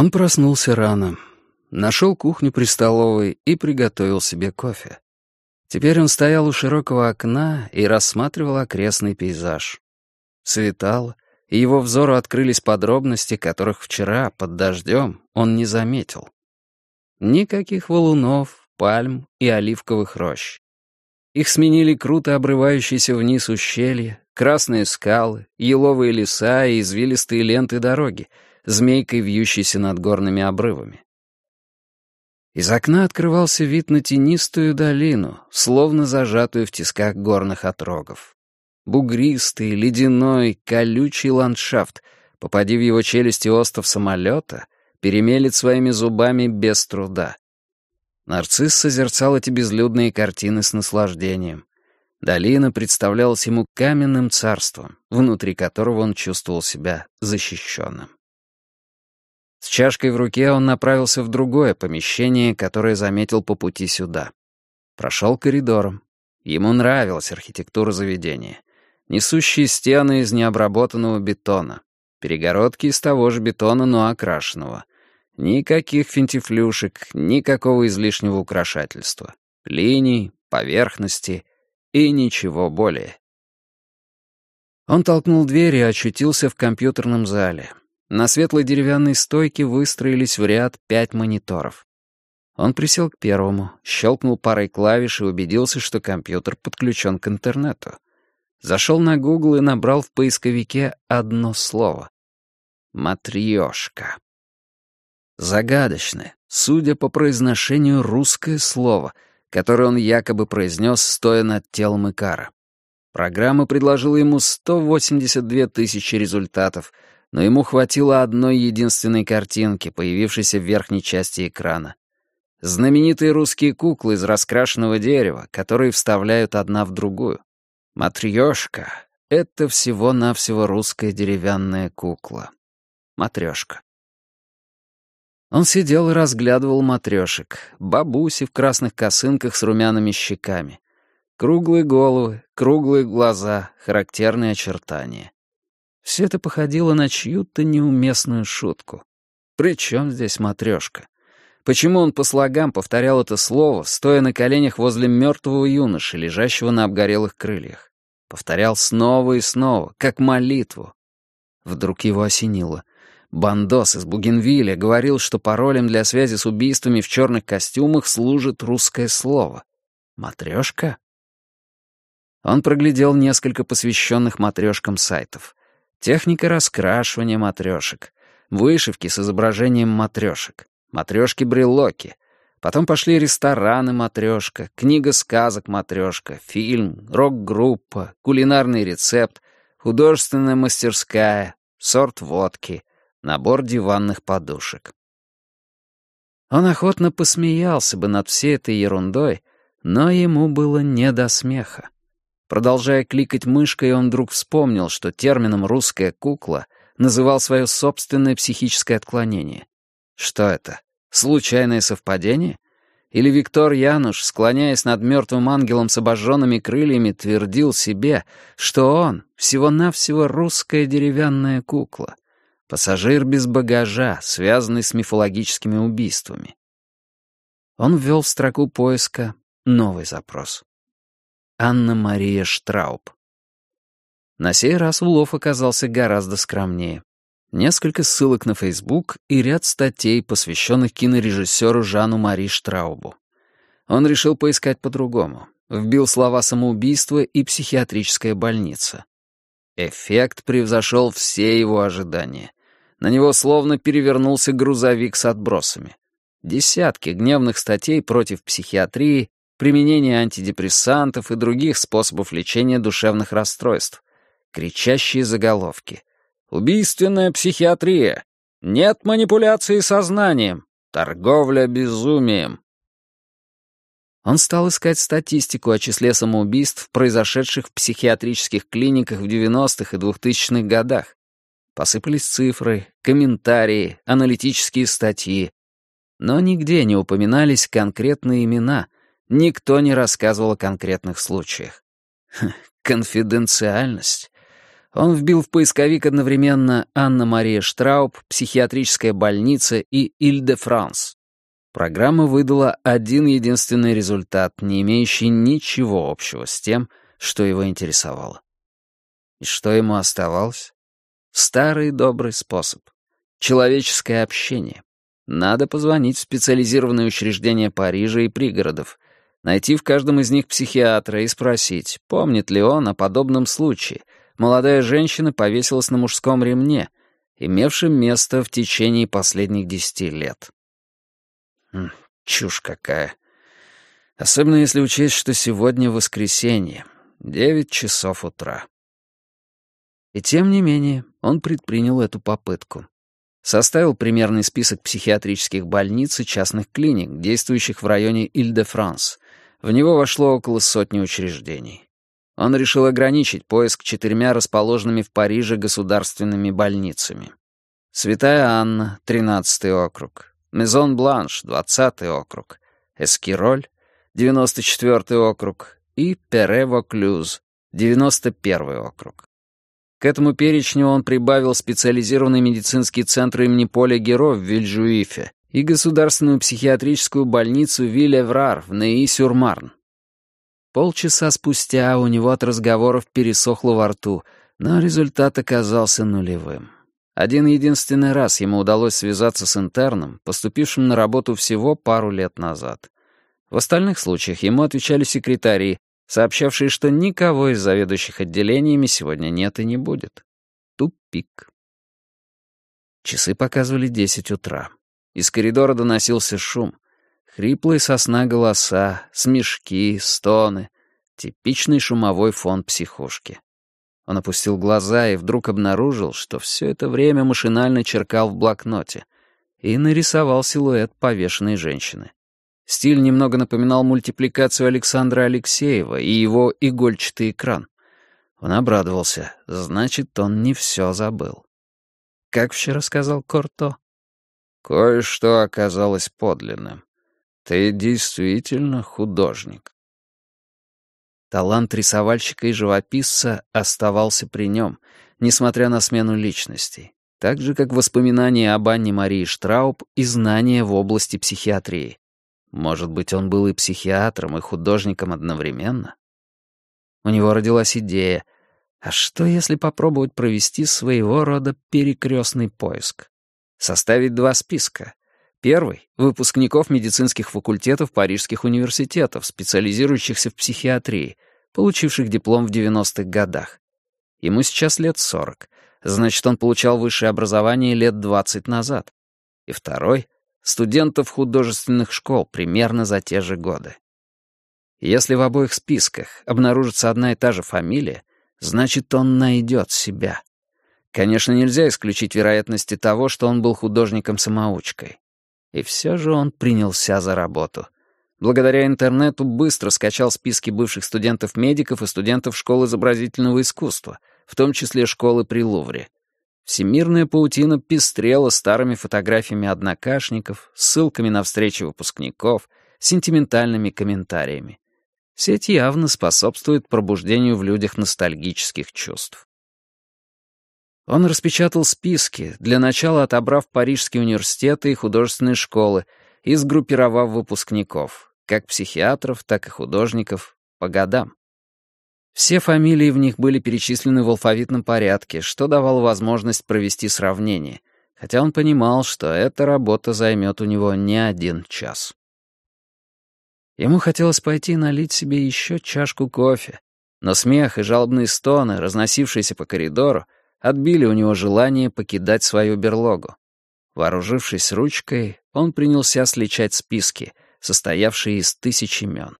Он проснулся рано, нашел кухню при столовой и приготовил себе кофе. Теперь он стоял у широкого окна и рассматривал окрестный пейзаж. Светало, и его взору открылись подробности, которых вчера, под дождем, он не заметил. Никаких валунов, пальм и оливковых рощ. Их сменили круто обрывающиеся вниз ущелья, красные скалы, еловые леса и извилистые ленты дороги, змейкой вьющейся над горными обрывами. Из окна открывался вид на тенистую долину, словно зажатую в тисках горных отрогов. Бугристый, ледяной, колючий ландшафт, попади в его челюсти остов самолета, перемелет своими зубами без труда. Нарцисс созерцал эти безлюдные картины с наслаждением. Долина представлялась ему каменным царством, внутри которого он чувствовал себя защищенным. С чашкой в руке он направился в другое помещение, которое заметил по пути сюда. Прошел коридором. Ему нравилась архитектура заведения. Несущие стены из необработанного бетона. Перегородки из того же бетона, но окрашенного. Никаких финтифлюшек, никакого излишнего украшательства. Линий, поверхности и ничего более. Он толкнул дверь и очутился в компьютерном зале. На светлой деревянной стойке выстроились в ряд пять мониторов. Он присел к первому, щелкнул парой клавиш и убедился, что компьютер подключен к интернету. Зашел на Google и набрал в поисковике одно слово. «Матрешка». Загадочное, судя по произношению, русское слово, которое он якобы произнес, стоя над телом Икара. Программа предложила ему 182 тысячи результатов, но ему хватило одной единственной картинки, появившейся в верхней части экрана. Знаменитые русские куклы из раскрашенного дерева, которые вставляют одна в другую. Матрёшка — это всего-навсего русская деревянная кукла. Матрёшка. Он сидел и разглядывал матрешек, бабуси в красных косынках с румяными щеками. Круглые головы, круглые глаза, характерные очертания. Все это походило на чью-то неуместную шутку. При чем здесь матрешка? Почему он по слогам повторял это слово, стоя на коленях возле мертвого юноши, лежащего на обгорелых крыльях? Повторял снова и снова, как молитву. Вдруг его осенило. Бандос из Бугенвилля говорил, что паролем для связи с убийствами в черных костюмах служит русское слово. Матрешка? Он проглядел несколько посвященных матрешкам сайтов. Техника раскрашивания матрешек, вышивки с изображением матрешек, матрешки-брелоки. Потом пошли рестораны матрешка, книга сказок матрешка, фильм, рок-группа, кулинарный рецепт, художественная мастерская, сорт водки — набор диванных подушек. Он охотно посмеялся бы над всей этой ерундой, но ему было не до смеха. Продолжая кликать мышкой, он вдруг вспомнил, что термином «русская кукла» называл свое собственное психическое отклонение. Что это? Случайное совпадение? Или Виктор Януш, склоняясь над мертвым ангелом с обожженными крыльями, твердил себе, что он всего-навсего русская деревянная кукла? Пассажир без багажа, связанный с мифологическими убийствами. Он ввел в строку поиска новый запрос. Анна-Мария Штрауб. На сей раз улов оказался гораздо скромнее. Несколько ссылок на Facebook и ряд статей, посвященных кинорежиссеру Жану Мари Штраубу. Он решил поискать по-другому. Вбил слова «самоубийство» и «психиатрическая больница». Эффект превзошел все его ожидания. На него словно перевернулся грузовик с отбросами. Десятки гневных статей против психиатрии, применения антидепрессантов и других способов лечения душевных расстройств. Кричащие заголовки. «Убийственная психиатрия! Нет манипуляции сознанием! Торговля безумием!» Он стал искать статистику о числе самоубийств, произошедших в психиатрических клиниках в 90-х и 2000-х годах, Посыпались цифры, комментарии, аналитические статьи. Но нигде не упоминались конкретные имена, никто не рассказывал о конкретных случаях. конфиденциальность. Он вбил в поисковик одновременно «Анна-Мария Штрауб», «Психиатрическая больница» и «Иль-де-Франс». Программа выдала один единственный результат, не имеющий ничего общего с тем, что его интересовало. И что ему оставалось? Старый добрый способ. Человеческое общение. Надо позвонить в специализированные учреждения Парижа и пригородов, найти в каждом из них психиатра и спросить, помнит ли он о подобном случае. Молодая женщина повесилась на мужском ремне, имевшем место в течение последних десяти лет. Хм, чушь какая. Особенно если учесть, что сегодня воскресенье, девять часов утра. И тем не менее, он предпринял эту попытку. Составил примерный список психиатрических больниц и частных клиник, действующих в районе Иль-де-Франс. В него вошло около сотни учреждений. Он решил ограничить поиск четырьмя расположенными в Париже государственными больницами. Святая Анна, 13 округ. Мезон-Бланш, 20 округ. Эскироль, 94 округ. И Пере-Воклюз, 91 округ. К этому перечню он прибавил специализированный медицинский центр имени Поля Геро в Вильжуифе и государственную психиатрическую больницу Виллеврар в Неи-Сюрмарн. Полчаса спустя у него от разговоров пересохло во рту, но результат оказался нулевым. Один единственный раз ему удалось связаться с интерном, поступившим на работу всего пару лет назад. В остальных случаях ему отвечали секретари, сообщавшие, что никого из заведующих отделениями сегодня нет и не будет. Тупик. Часы показывали десять утра. Из коридора доносился шум. Хриплые сосна голоса, смешки, стоны. Типичный шумовой фон психушки. Он опустил глаза и вдруг обнаружил, что все это время машинально черкал в блокноте и нарисовал силуэт повешенной женщины. Стиль немного напоминал мультипликацию Александра Алексеева и его игольчатый экран. Он обрадовался. Значит, он не все забыл. Как вчера сказал Корто? Кое-что оказалось подлинным. Ты действительно художник. Талант рисовальщика и живописца оставался при нем, несмотря на смену личностей, так же, как воспоминания об Анне Марии Штрауб и знания в области психиатрии. Может быть, он был и психиатром, и художником одновременно? У него родилась идея. А что, если попробовать провести своего рода перекрестный поиск? Составить два списка. Первый — выпускников медицинских факультетов парижских университетов, специализирующихся в психиатрии, получивших диплом в 90-х годах. Ему сейчас лет 40, значит, он получал высшее образование лет 20 назад. И второй — студентов художественных школ примерно за те же годы. Если в обоих списках обнаружится одна и та же фамилия, значит, он найдет себя. Конечно, нельзя исключить вероятности того, что он был художником-самоучкой. И все же он принялся за работу. Благодаря интернету быстро скачал списки бывших студентов-медиков и студентов школ изобразительного искусства, в том числе школы при Лувре. Всемирная паутина пестрела старыми фотографиями однокашников, ссылками на встречи выпускников, сентиментальными комментариями. Сеть явно способствует пробуждению в людях ностальгических чувств. Он распечатал списки, для начала отобрав Парижские университеты и художественные школы и сгруппировав выпускников, как психиатров, так и художников, по годам. Все фамилии в них были перечислены в алфавитном порядке, что давало возможность провести сравнение, хотя он понимал, что эта работа займет у него не один час. Ему хотелось пойти налить себе еще чашку кофе, но смех и жалобные стоны, разносившиеся по коридору, отбили у него желание покидать свою берлогу. Вооружившись ручкой, он принялся сличать списки, состоявшие из тысяч имен.